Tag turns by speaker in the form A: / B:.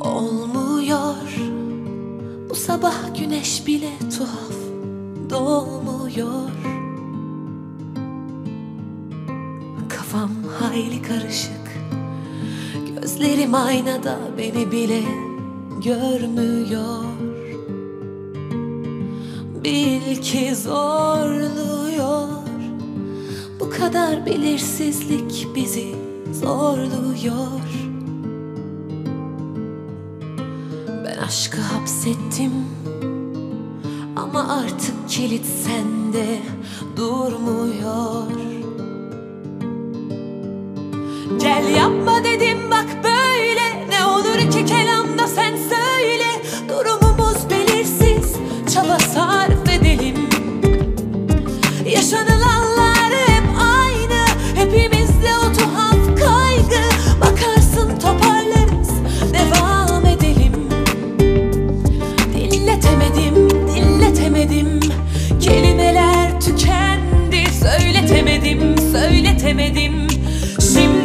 A: Olmuyor. Bu sabah güneş bile tuhaf. Doğmuyor Kafam hayli karışık. Gözlerim aynada beni bile görmüyor. Bil ki zorluyor. Bu kadar belirsizlik bizi zorluyor aşkı hapsettim. Ama artık kilit sende durmuyor. Gel yapma dedim bak böyle. Ne olur ki kelamda sen söyle. Durumumuz belirsiz Çaba söyletemedim Şimdi